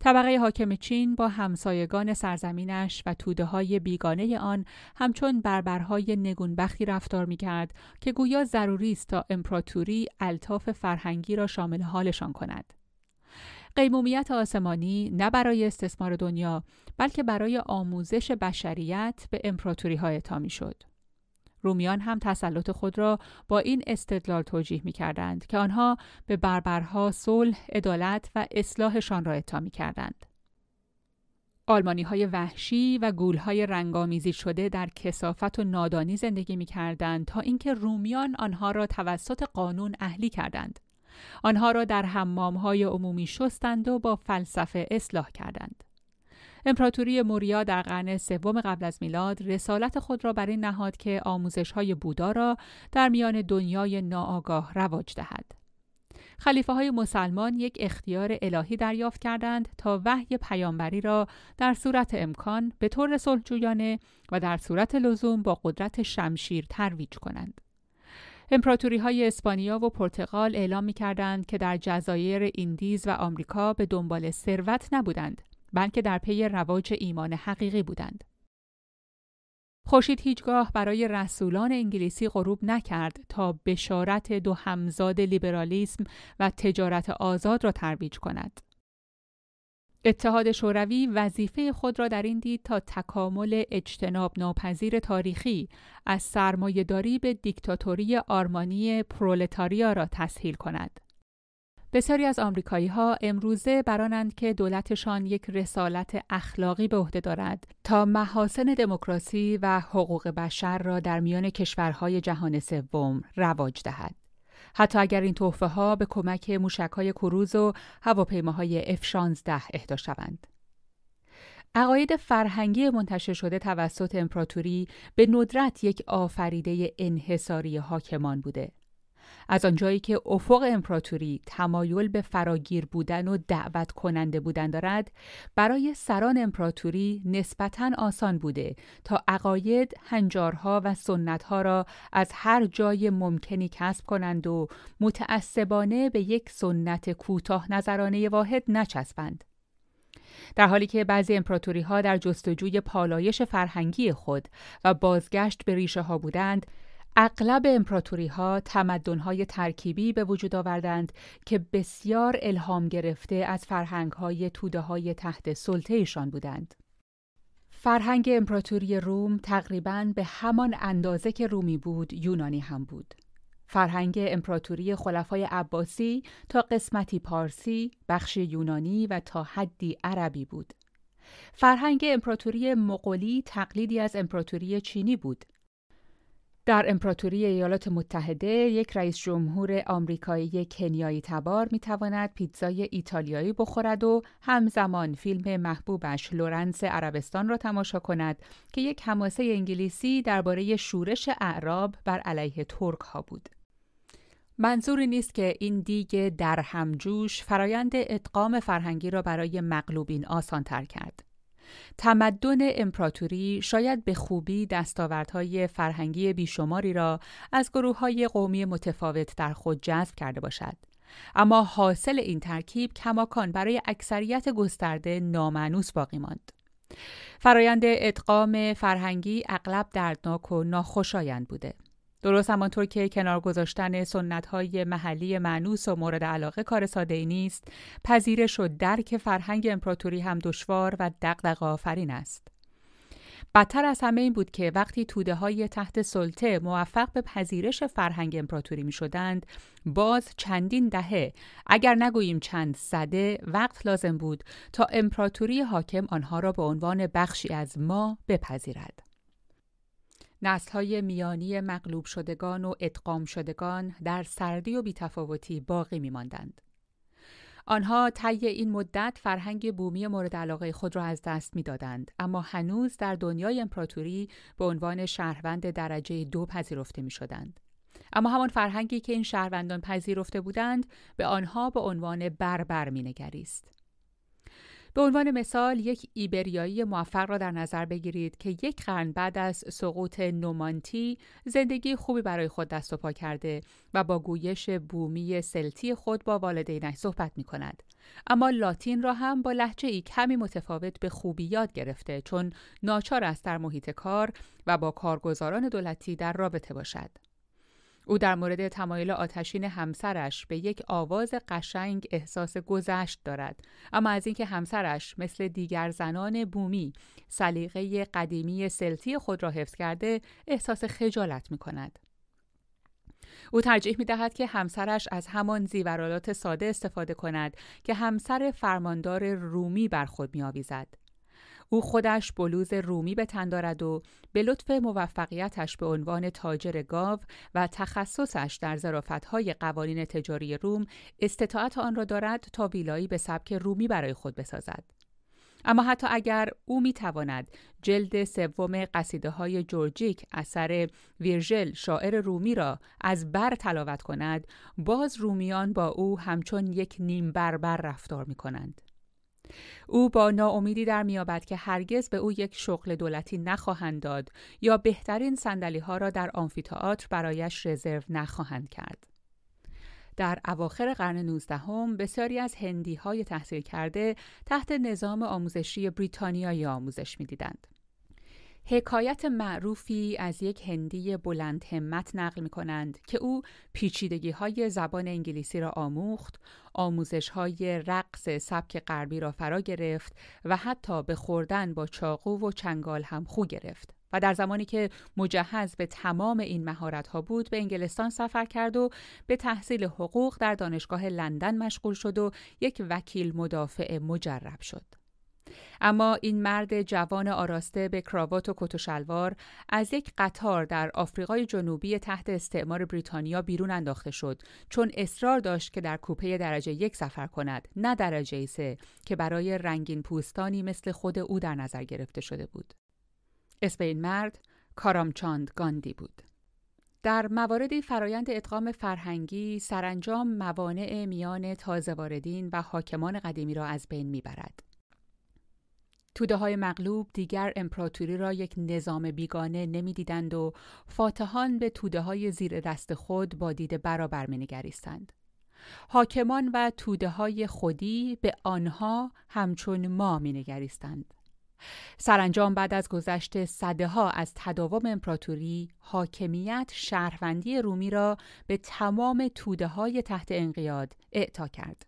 طبقه حاکم چین با همسایگان سرزمینش و توده های بیگانه آن همچون بربرهای نگونبختی رفتار می کرد که گویا ضروری است تا امپراتوری الطاف فرهنگی را شامل حالشان کند. قیمومیت آسمانی نه برای استثمار دنیا بلکه برای آموزش بشریت به امپراتوری های اعطا شد. رومیان هم تسلط خود را با این استدلال توجیه می کردند که آنها به بربرها صلح، عدالت و اصلاحشان را اعطا می کردند. آلمانی های وحشی و گول های رنگامیزی شده در کسافت و نادانی زندگی می کردند تا اینکه رومیان آنها را توسط قانون اهلی کردند. آنها را در حمام های عمومی شستند و با فلسفه اصلاح کردند. امپراتوری موریا در قرن سوم قبل از میلاد رسالت خود را بر این نهاد که آموزش های بودا را در میان دنیای ناآگاه رواج دهد. خلیفه های مسلمان یک اختیار الهی دریافت کردند تا وحی پیامبری را در صورت امکان به طور صلحجویانه و در صورت لزوم با قدرت شمشیر ترویج کنند. امپراتوری های اسپانیا و پرتغال اعلام می کردند که در جزایر ایندیز و آمریکا به دنبال ثروت نبودند بلکه در پی رواج ایمان حقیقی بودند. خورشید هیچگاه برای رسولان انگلیسی غروب نکرد تا بشارت دو همزاد لیبرالیسم و تجارت آزاد را ترویج کند. اتحاد شوروی وظیفه خود را در این دید تا تکامل اجتناب ناپذیر تاریخی از سرمایهداری به دیکتاتوری آرمانی پرولتاریا را تسهیل کند. بسیاری از آمریکایی ها امروزه برانند که دولتشان یک رسالت اخلاقی به عهده دارد تا محاسن دموکراسی و حقوق بشر را در میان کشورهای جهان سوم رواج دهد. حتی اگر این تحفه ها به کمک موشک های کروز و هواپیماهای F-16 اهدا شوند. عقاید فرهنگی منتشر شده توسط امپراتوری به ندرت یک آفریده انحصاری حاکمان بوده. از آنجایی که افق امپراتوری تمایل به فراگیر بودن و دعوت کننده بودن دارد برای سران امپراتوری نسبتا آسان بوده تا عقاید هنجارها و سنتها را از هر جای ممکنی کسب کنند و متعصبانه به یک سنت کوتاه نظرانه واحد نچسبند. در حالی که بعضی امپراتوری ها در جستجوی پالایش فرهنگی خود و بازگشت به ریشه ها بودند اغلب امپراتوری ها تمدن های ترکیبی به وجود آوردند که بسیار الهام گرفته از فرهنگ های توده های تحت سلطهشان بودند. فرهنگ امپراتوری روم تقریبا به همان اندازه که رومی بود یونانی هم بود. فرهنگ امپراتوری خلفای عباسی تا قسمتی پارسی، بخش یونانی و تا حدی عربی بود. فرهنگ امپراتوری مغولی تقلیدی از امپراتوری چینی بود در امپراتوری ایالات متحده یک رئیس جمهور آمریکایی کنیایی تبار می تواند پیتزای ایتالیایی بخورد و همزمان فیلم محبوبش لورنس عربستان را تماشا کند که یک حماسه انگلیسی درباره شورش اعراب بر علیه ترک ها بود. منظوری نیست که این دیگ در همجوش فرایند ادغام فرهنگی را برای مغلوبین آسان تر کرد. تمدن امپراتوری شاید به خوبی دستاوردهای فرهنگی بیشماری را از گروه های قومی متفاوت در خود جذب کرده باشد. اما حاصل این ترکیب کماکان برای اکثریت گسترده نامعنوس باقی ماند. فرایند ادغام فرهنگی اغلب دردناک و ناخوشایند بوده. درست همانطور که کنار گذاشتن سنت های محلی معنوس و مورد علاقه کار ساده ای نیست، پذیرش و درک فرهنگ امپراتوری هم دشوار و دقدق آفرین است. بدتر از همه این بود که وقتی توده های تحت سلطه موفق به پذیرش فرهنگ امپراتوری می شدند، باز چندین دهه اگر نگوییم چند صده وقت لازم بود تا امپراتوری حاکم آنها را به عنوان بخشی از ما بپذیرد. های میانی مغلوب شدگان و ادغام شدگان در سردی و بیتفاوتی باقی میماندند. آنها طی این مدت فرهنگ بومی مورد علاقه خود را از دست می‌دادند اما هنوز در دنیای امپراتوری به عنوان شهروند درجه دو پذیرفته می شدند. اما همان فرهنگی که این شهروندان پذیرفته بودند به آنها به عنوان بربر می نگریست. به عنوان مثال یک ایبریایی موفق را در نظر بگیرید که یک قرن بعد از سقوط نومانتی زندگی خوبی برای خود دست و پا کرده و با گویش بومی سلتی خود با والدینش صحبت می کند. اما لاتین را هم با لحجه ای کمی متفاوت به خوبی یاد گرفته چون ناچار است در محیط کار و با کارگزاران دولتی در رابطه باشد. او در مورد تمایل آتشین همسرش به یک آواز قشنگ احساس گذشت دارد اما از اینکه همسرش مثل دیگر زنان بومی سلیقه قدیمی سلتی خود را حفظ کرده احساس خجالت می کند. او ترجیح می دهد که همسرش از همان زیورالات ساده استفاده کند که همسر فرماندار رومی بر خود می آویزد. او خودش بلوز رومی به تن دارد و به لطف موفقیتش به عنوان تاجر گاو و تخصصش در ظرافتهای قوانین تجاری روم استطاعت آن را دارد تا ویلایی به سبک رومی برای خود بسازد. اما حتی اگر او می تواند جلد سوم قصیده های جورجیک اثر ویرژل شاعر رومی را از بر تلاوت کند باز رومیان با او همچون یک نیم بربر رفتار می کنند. او با ناامیدی در میابد که هرگز به او یک شغل دولتی نخواهند داد یا بهترین سندلی ها را در آمفیتئاتر برایش رزرو نخواهند کرد. در اواخر قرن 19 هم بسیاری از هندی های تحصیل کرده تحت نظام آموزشی بریتانیایی آموزش می‌دیدند. حکایت معروفی از یک هندی بلند همت نقل می کنند که او پیچیدگی های زبان انگلیسی را آموخت، آموزش های رقص سبک غربی را فرا گرفت و حتی به خوردن با چاقو و چنگال هم خو گرفت. و در زمانی که مجهز به تمام این مهارت ها بود به انگلستان سفر کرد و به تحصیل حقوق در دانشگاه لندن مشغول شد و یک وکیل مدافع مجرب شد. اما این مرد جوان آراسته به کراوات و کت و شلوار از یک قطار در آفریقای جنوبی تحت استعمار بریتانیا بیرون انداخته شد چون اصرار داشت که در کوپه درجه یک سفر کند نه درجه سه که برای رنگین پوستانی مثل خود او در نظر گرفته شده بود اسم این مرد کارامچاند گاندی بود در مواردی فرایند ادغام فرهنگی سرانجام موانع میان تازه واردین و حاکمان قدیمی را از بین می‌برد. توده های مغلوب دیگر امپراتوری را یک نظام بیگانه نمی‌دیدند و فاتحان به توده های زیر دست خود با دید برابر می نگریستند. حاکمان و توده های خودی به آنها همچون ما می نگریستند. سرانجام بعد از گذشت صده ها از تداوم امپراتوری حاکمیت شهروندی رومی را به تمام توده های تحت انقیاد اعطا کرد.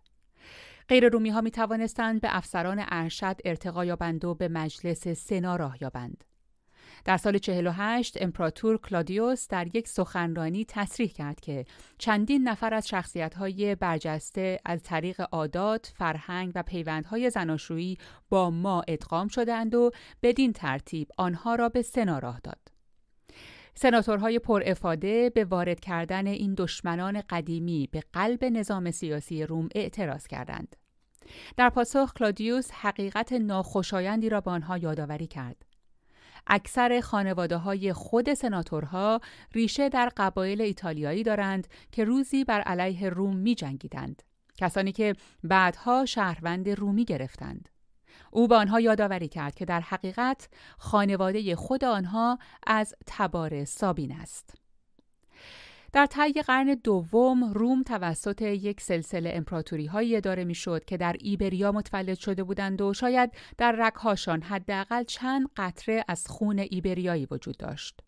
غیر رومی ها می توانستند به افسران ارشد ارتقا یابند و به مجلس سنا راه یابند. در سال 48 امپراتور کلادیوس در یک سخنرانی تصریح کرد که چندین نفر از شخصیت‌های برجسته از طریق عادات، فرهنگ و پیوندهای زناشویی با ما ادغام شدند و بدین ترتیب آنها را به سنا راه داد. سناتورهای پر افاده به وارد کردن این دشمنان قدیمی به قلب نظام سیاسی روم اعتراض کردند. در پاسخ کلادیوس حقیقت ناخوشایندی را به آنها یادآوری کرد. اکثر خانواده های خود سناتورها ریشه در قبایل ایتالیایی دارند که روزی بر علیه روم می جنگیدند. کسانی که بعدها شهروند رومی گرفتند. او به آنها یادآوری کرد که در حقیقت خانواده خود آنها از تبار سابین است. در طی قرن دوم روم توسط یک سلسله امپراتوری هایی اداره می‌شد که در ایبریا متولد شده بودند و شاید در رگهاشان حداقل چند قطره از خون ایبریایی وجود داشت.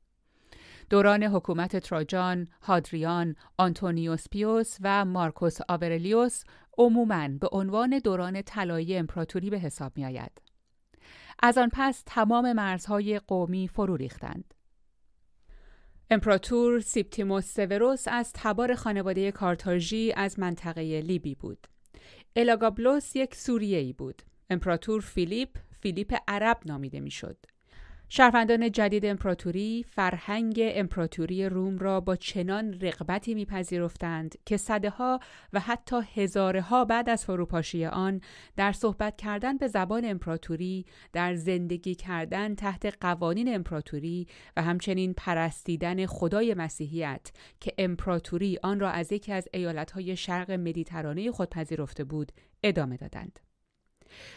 دوران حکومت تراجان، هادریان، آنتونیوس پیوس و مارکوس آورلیوس عموماً به عنوان دوران طلایی امپراتوری به حساب می آید. از آن پس تمام مرزهای قومی فرو ریختند. امپراتور سیپتیموس سوروس از تبار خانواده کارتاژی از منطقه لیبی بود. الاگابلوس یک سوریه‌ای بود. امپراتور فیلیپ فیلیپ عرب نامیده می‌شد. شهروندان جدید امپراتوری فرهنگ امپراتوری روم را با چنان رغبتی میپذیرفتند که صده ها و حتی هزاره ها بعد از فروپاشی آن در صحبت کردن به زبان امپراتوری در زندگی کردن تحت قوانین امپراتوری و همچنین پرستیدن خدای مسیحیت که امپراتوری آن را از یکی از ایالتهای شرق مدیترانه خود پذیرفته بود ادامه دادند.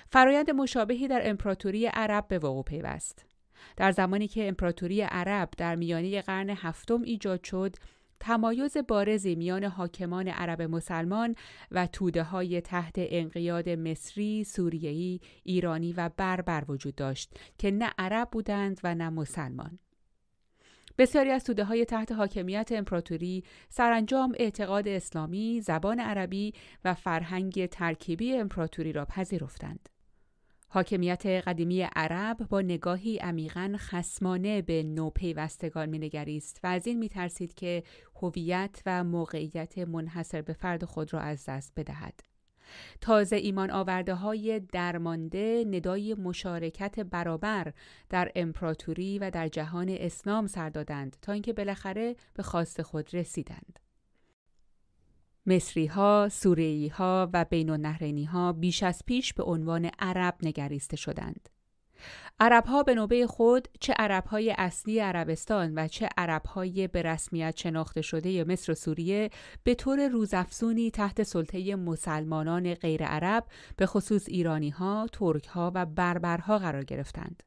فرایند مشابهی در امپراتوری عرب به وقوع پیوست. در زمانی که امپراتوری عرب در میانه قرن هفتم ایجاد شد تمایز بارزی میان حاکمان عرب مسلمان و توده های تحت انقیاد مصری، سوریهی، ایرانی و بربر وجود داشت که نه عرب بودند و نه مسلمان. بسیاری از توده های تحت حاکمیت امپراتوری سرانجام اعتقاد اسلامی، زبان عربی و فرهنگ ترکیبی امپراتوری را پذیرفتند. حاکمیت قدیمی عرب با نگاهی عمیقا خسمانه به نوپیوستگان مینگریست و از این میترسید که هویت و موقعیت منحصر به فرد خود را از دست بدهد. تازه ایمان آورده های درمانده ندای مشارکت برابر در امپراتوری و در جهان اسلام سر دادند تا اینکه بالاخره به خواست خود رسیدند. مصری ها، سوریی ها و بین ها بیش از پیش به عنوان عرب نگریسته شدند. عرب ها به نوبه خود چه عرب های اصلی عربستان و چه عرب های به رسمیت شناخته شده مصر و سوریه به طور روزافزونی تحت سلطه مسلمانان غیر عرب به خصوص ایرانی ها، ترک ها و بربرها قرار گرفتند.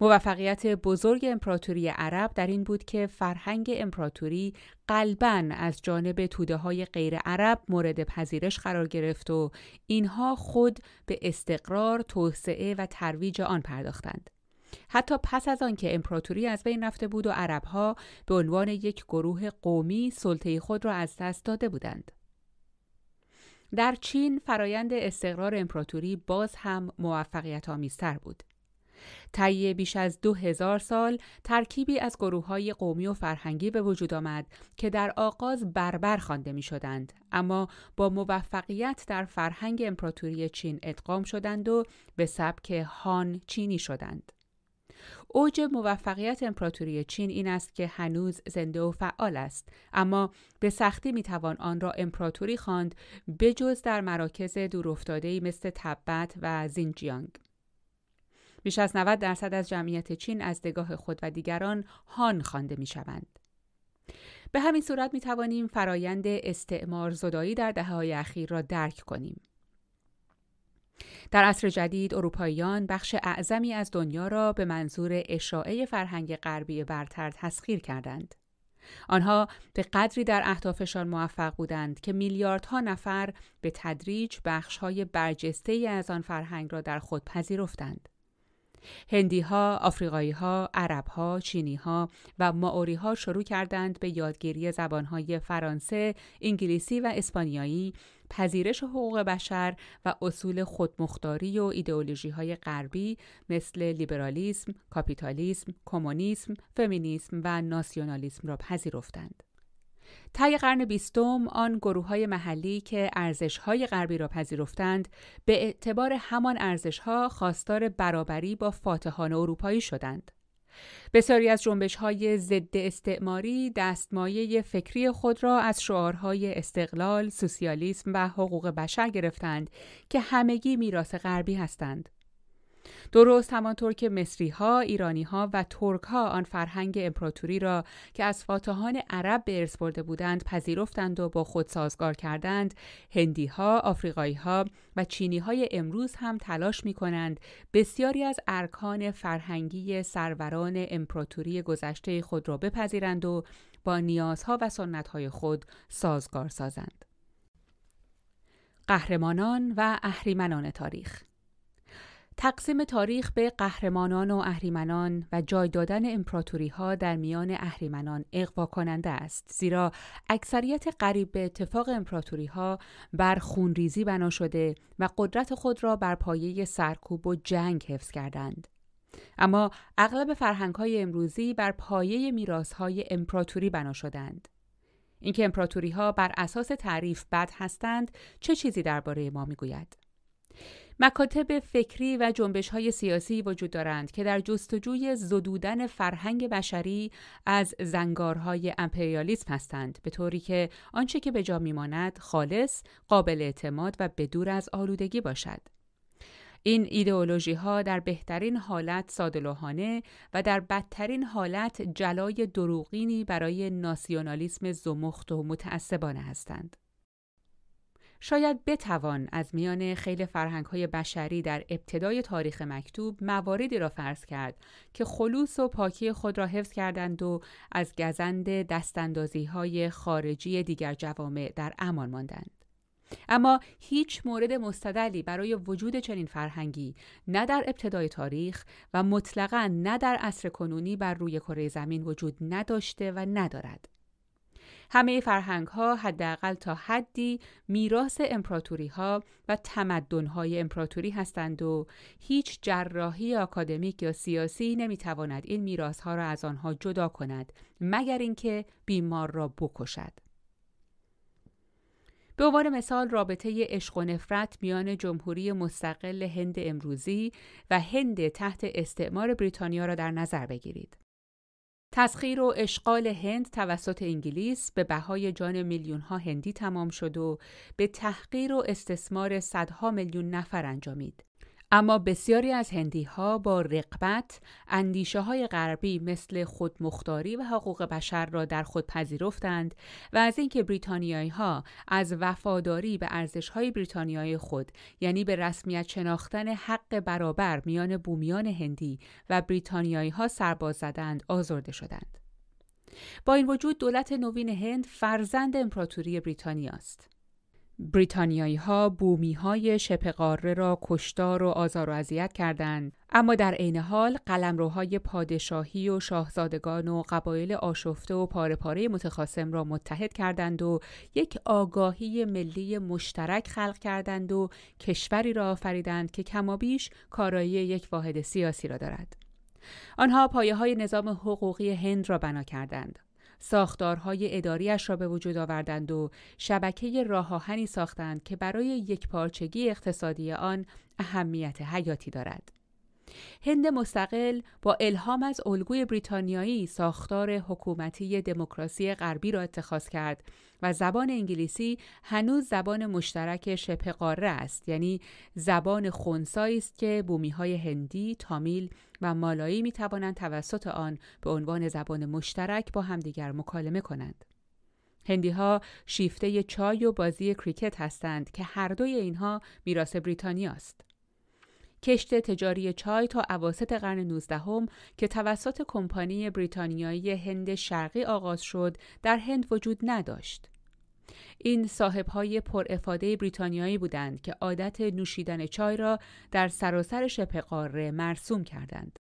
موفقیت بزرگ امپراتوری عرب در این بود که فرهنگ امپراتوری قلبا از جانب توده های غیر عرب مورد پذیرش قرار گرفت و اینها خود به استقرار، توسعه و ترویج آن پرداختند. حتی پس از آنکه امپراتوری از بین رفته بود و عربها به عنوان یک گروه قومی سلطه خود را از دست داده بودند. در چین فرایند استقرار امپراتوری باز هم موفقیت آمیزتر بود. طی بیش از دو هزار سال ترکیبی از گروه های قومی و فرهنگی به وجود آمد که در آغاز بربر خوانده می شدند اما با موفقیت در فرهنگ امپراتوری چین ادغام شدند و به سبک هان چینی شدند. اوج موفقیت امپراتوری چین این است که هنوز زنده و فعال است اما به سختی می‌توان آن را امپراتوری خواند بجز در مراکز دورافتاده‌ای مثل تبت و زینجیانگ بیش از 90 درصد از جمعیت چین از نگاه خود و دیگران هان خوانده می شوند. به همین صورت می توانیم فرایند استعمار زدایی در دهه های اخیر را درک کنیم. در عصر جدید اروپاییان بخش اعظمی از دنیا را به منظور اشاعه فرهنگ غربی برتر تسخیر کردند. آنها به قدری در اهدافشان موفق بودند که میلیاردها نفر به تدریج بخشهای برجسته از آن فرهنگ را در خود پذیرفتند. هندی ها، آفریقایی ها، عرب ها، چینی ها و ماوری ها شروع کردند به یادگیری زبان های فرانسه، انگلیسی و اسپانیایی، پذیرش حقوق بشر و اصول خودمختاری و ایدئولوژی های غربی مثل لیبرالیسم، کاپیتالیسم، کمونیسم، فمینیسم و ناسیونالیسم را پذیرفتند. طی قرن بیستم آن گروه های محلی که ارزش های غربی را پذیرفتند به اعتبار همان ارزش ها خواستار برابری با فاتحان اروپایی شدند. بسیاری از جنبش های ضد استعماری دستمایه فکری خود را از شعارهای استقلال، سوسیالیسم و حقوق بشر گرفتند که همگی میراث غربی هستند. درست همانطور که مصری ها، ایرانی ها و ترک ها آن فرهنگ امپراتوری را که از فاتحان عرب به ارث برده بودند پذیرفتند و با خود سازگار کردند، هندی ها، آفریقایی ها و چینی های امروز هم تلاش می کنند بسیاری از ارکان فرهنگی سروران امپراتوری گذشته خود را بپذیرند و با نیازها و سنتهای خود سازگار سازند. قهرمانان و اهریمنان تاریخ تقسیم تاریخ به قهرمانان و اهریمنان و جای دادن امپراتوری ها در میان اهریمنان اقوا کننده است. زیرا اکثریت قریب به اتفاق امپراتوری ها بر خونریزی بنا شده و قدرت خود را بر پایه سرکوب و جنگ حفظ کردند. اما اغلب فرهنگ های امروزی بر پایه میراث های امپراتوری بنا شدند. اینکه امپراتوری ها بر اساس تعریف بد هستند چه چیزی درباره ما می‌گوید؟ مکاتب فکری و جنبش های سیاسی وجود دارند که در جستجوی زدودن فرهنگ بشری از زنگارهای امپریالیسم هستند به طوری که آنچه که به جا میماند خالص، قابل اعتماد و بدور از آلودگی باشد. این ایدئولوژی ها در بهترین حالت سادلوحانه و در بدترین حالت جلای دروغینی برای ناسیونالیسم زمخت و متعصبانه هستند. شاید بتوان از میان خیلی فرهنگ های بشری در ابتدای تاریخ مکتوب مواردی را فرض کرد که خلوص و پاکی خود را حفظ کردند و از گزند دستاندازی های خارجی دیگر جوامع در امان ماندند. اما هیچ مورد مستدلی برای وجود چنین فرهنگی نه در ابتدای تاریخ و مطلقا نه در عصر کنونی بر روی کره زمین وجود نداشته و ندارد. همه فرهنگ ها حداقل تا حدی میراث امپراتوری ها و تمدن های امپراتوری هستند و هیچ جراحی آکادمیک یا سیاسی نمی‌تواند این میراث ها را از آنها جدا کند مگر اینکه بیمار را بکشد. به عنوان مثال رابطه عشق و نفرت میان جمهوری مستقل هند امروزی و هند تحت استعمار بریتانیا را در نظر بگیرید. تسخیر و اشغال هند توسط انگلیس به بهای جان میلیون ها هندی تمام شد و به تحقیر و استثمار صدها میلیون نفر انجامید. اما بسیاری از هندی ها با رقبت اندیشه های غربی مثل خودمختاری و حقوق بشر را در خود پذیرفتند و از اینکه بریتانیایی ها از وفاداری به ارزش های بریتانیای خود یعنی به رسمیت شناختن حق برابر میان بومیان هندی و بریتانیایی ها سرباز زدند آزرده شدند. با این وجود دولت نوین هند فرزند امپراتوری بریتانیا است. بریتانیایی ها بومی های شبه قاره را کشتار و آزار و اذیت کردند اما در عین حال قلمروهای پادشاهی و شاهزادگان و قبایل آشفته و پاره پاره متخاصم را متحد کردند و یک آگاهی ملی مشترک خلق کردند و کشوری را آفریدند که کمابیش کارایی یک واحد سیاسی را دارد. آنها پایه های نظام حقوقی هند را بنا کردند. ساختارهای اداریش را به وجود آوردند و شبکه راهآهنی ساختند که برای یک پارچگی اقتصادی آن اهمیت حیاتی دارد. هند مستقل با الهام از الگوی بریتانیایی ساختار حکومتی دموکراسی غربی را اتخاذ کرد و زبان انگلیسی هنوز زبان مشترک شبه قاره است یعنی زبان خونسایی است که بومی های هندی، تامیل و مالایی می توانند توسط آن به عنوان زبان مشترک با همدیگر مکالمه کنند. هندی ها شیفته چای و بازی کریکت هستند که هر دوی اینها میراث بریتانیا است. کشت تجاری چای تا اواسط قرن 19 که توسط کمپانی بریتانیایی هند شرقی آغاز شد در هند وجود نداشت. این صاحبهای پر افاده بریتانیایی بودند که عادت نوشیدن چای را در سراسر شبه قاره مرسوم کردند.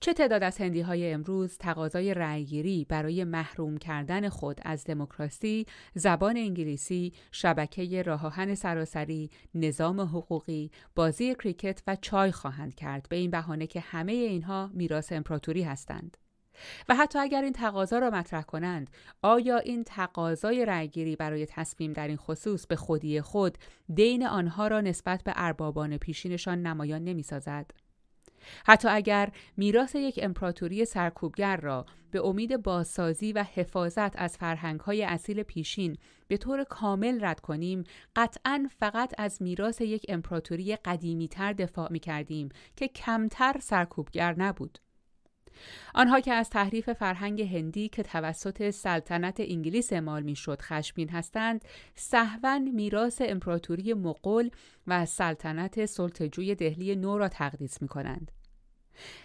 چه تعداد از هندی های امروز تقاضای رأیگیری برای محروم کردن خود از دموکراسی، زبان انگلیسی، شبکه راهآهن سراسری، نظام حقوقی، بازی کریکت و چای خواهند کرد به این بهانه که همه اینها میراث امپراتوری هستند. و حتی اگر این تقاضا را مطرح کنند آیا این تقاضای رأیگیری برای تصمیم در این خصوص به خودی خود دین آنها را نسبت به اربابان پیشینشان نمایان نمی‌سازد حتی اگر میراث یک امپراتوری سرکوبگر را به امید بازسازی و حفاظت از فرهنگ‌های اصیل پیشین به طور کامل رد کنیم قطعا فقط از میراث یک امپراتوری قدیمیتر دفاع می کردیم که کمتر سرکوبگر نبود. آنها که از تحریف فرهنگ هندی که توسط سلطنت انگلیس اعمال می‌شد خشمگین هستند سهوا میراث امپراتوری مغول و سلطنت سلطجوی دهلی نو را تقدیس می کنند.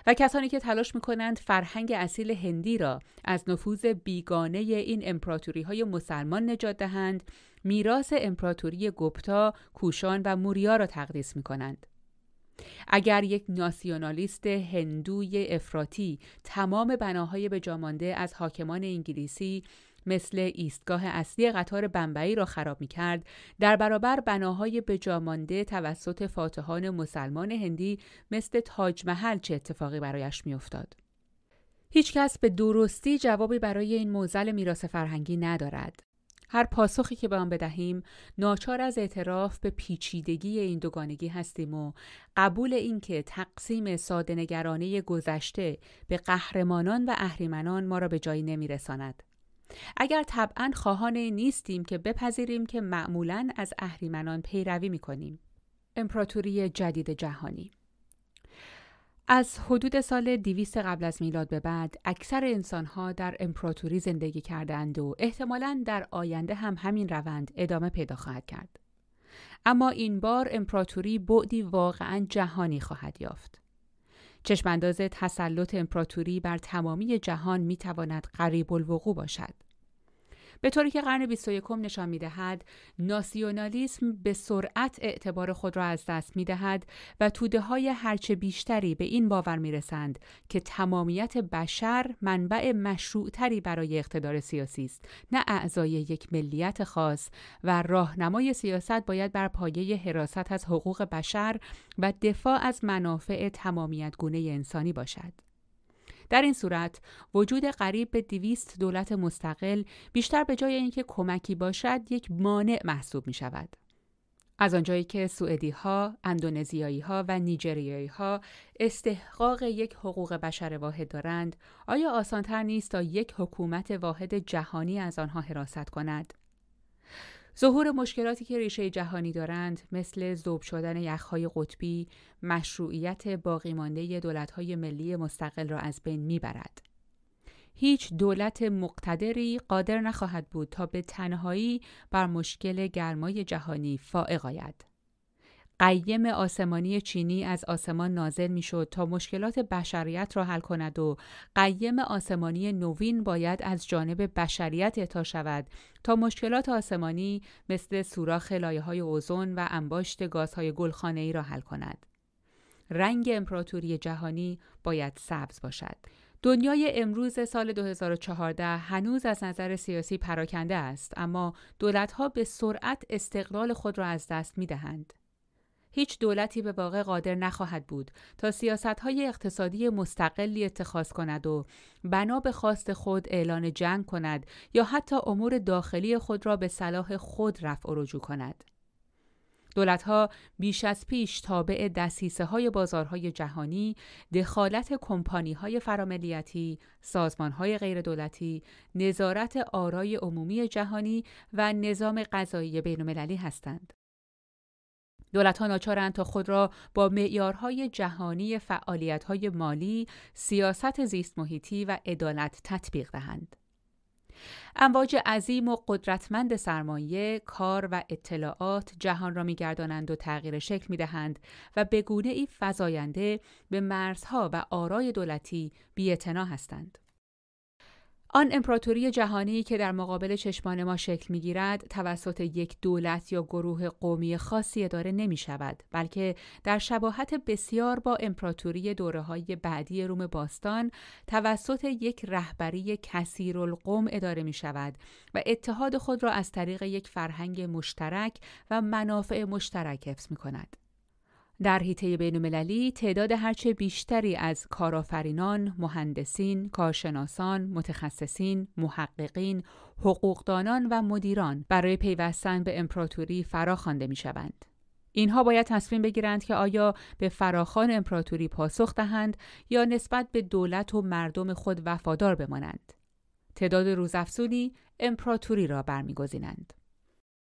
و کسانی که تلاش می کنند فرهنگ اصیل هندی را از نفوذ بیگانه این امپراتوری های مسلمان نجات دهند میراث امپراتوری گپتا، کوشان و موریا را تقدیس می کنند. اگر یک ناسیونالیست هندوی افراطی تمام بناهای بجامانده از حاکمان انگلیسی مثل ایستگاه اصلی قطار بمبئی را خراب می کرد در برابر بناهای بجامانده توسط فاتحان مسلمان هندی مثل تاج محل چه اتفاقی برایش می افتاد. هیچ کس به درستی جوابی برای این موزل میراث فرهنگی ندارد. هر پاسخی که به آن بدهیم ناچار از اعتراف به پیچیدگی این دوگانگی هستیم و قبول اینکه تقسیم سادهنگرانه گذشته به قهرمانان و اهریمنان ما را به جایی نمیرساند اگر طبعا خواهان نیستیم که بپذیریم که معمولا از اهریمنان پیروی می کنیم. امپراتوری جدید جهانی از حدود سال 200 قبل از میلاد به بعد اکثر انسانها در امپراتوری زندگی کردند و احتمالا در آینده هم همین روند ادامه پیدا خواهد کرد. اما این بار امپراتوری بعدی واقعا جهانی خواهد یافت. چشمانداز تسلط امپراتوری بر تمامی جهان می تواند قریب الوقوع باشد. به طوری که قرن 21 نشان می دهد ناسیونالیسم به سرعت اعتبار خود را از دست می دهد و توده های هرچه بیشتری به این باور می رسند که تمامیت بشر منبع مشروعتری برای اقتدار سیاسی است نه اعضای یک ملیت خاص و راهنمای سیاست باید بر پایه حراست از حقوق بشر و دفاع از منافع تمامیت گونه انسانی باشد. در این صورت وجود قریب به دویست دولت مستقل بیشتر به جای اینکه کمکی باشد یک مانع محسوب می شود. از آنجایی که سوئدی ها، اندونزیایی ها و نیجریایی ها استحقاق یک حقوق بشر واحد دارند، آیا آسانتر نیست تا یک حکومت واحد جهانی از آنها حراست کند؟ ظهور مشکلاتی که ریشه جهانی دارند مثل ذوب شدن یخهای قطبی مشروعیت باقی مانده دولت‌های ملی مستقل را از بین می‌برد. هیچ دولت مقتدری قادر نخواهد بود تا به تنهایی بر مشکل گرمای جهانی فائق آید. قیم آسمانی چینی از آسمان نازل می‌شد تا مشکلات بشریت را حل کند و قیم آسمانی نوین باید از جانب بشریت اعطا شود تا مشکلات آسمانی مثل سوراخ لایه های اوزون و انباشت گازهای گلخانه ای را حل کند. رنگ امپراتوری جهانی باید سبز باشد. دنیای امروز سال 2014 هنوز از نظر سیاسی پراکنده است اما دولتها به سرعت استقلال خود را از دست می دهند. هیچ دولتی به واقع قادر نخواهد بود تا های اقتصادی مستقلی اتخاذ کند و بنا به خواست خود اعلان جنگ کند یا حتی امور داخلی خود را به صلاح خود رفع و رجوع کند. دولتها بیش از پیش تابع دستیسه های بازارهای جهانی، دخالت کمپانی های فراملیتی، سازمان های غیر دولتی، نظارت آرای عمومی جهانی و نظام غذایی بین هستند. دولت ها ناچارند تا خود را با معیارهای جهانی فعالیت‌های مالی، سیاست زیست محیطی و عدالت تطبیق دهند. امواج عظیم و قدرتمند سرمایه، کار و اطلاعات جهان را میگردانند و تغییر شکل می دهند و به گونه ای فزاینده به مرزها و آرای دولتی بی‌اعتنا هستند. آن امپراتوری جهانی که در مقابل چشمان ما شکل می گیرد توسط یک دولت یا گروه قومی خاصی اداره نمی شود بلکه در شباهت بسیار با امپراتوری دوره های بعدی روم باستان توسط یک رهبری کثیر القوم اداره می شود و اتحاد خود را از طریق یک فرهنگ مشترک و منافع مشترک حفظ می کند. در حیطه بین‌المللی تعداد هرچه بیشتری از کارآفرینان، مهندسین، کارشناسان، متخصصین، محققین، حقوقدانان و مدیران برای پیوستن به امپراتوری فرا خوانده می‌شوند. اینها باید تصمیم بگیرند که آیا به فراخان امپراتوری پاسخ دهند یا نسبت به دولت و مردم خود وفادار بمانند. تعداد روزافزونی امپراتوری را برمیگزینند.